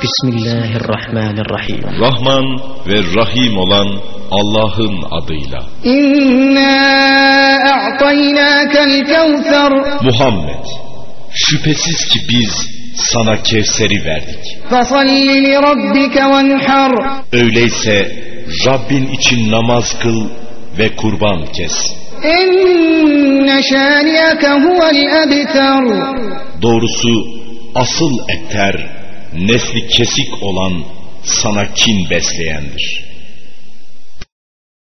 Bismillahirrahmanirrahim. Rahman ve Rahim olan Allah'ın adıyla. İnna. Muhammed, şüphesiz ki biz sana Kevser'i verdik. Öyleyse Rabbin için namaz kıl ve kurban kes. İnne şâniyeke huvel ebter. Doğrusu asıl etter, nesli kesik olan sana kin besleyendir.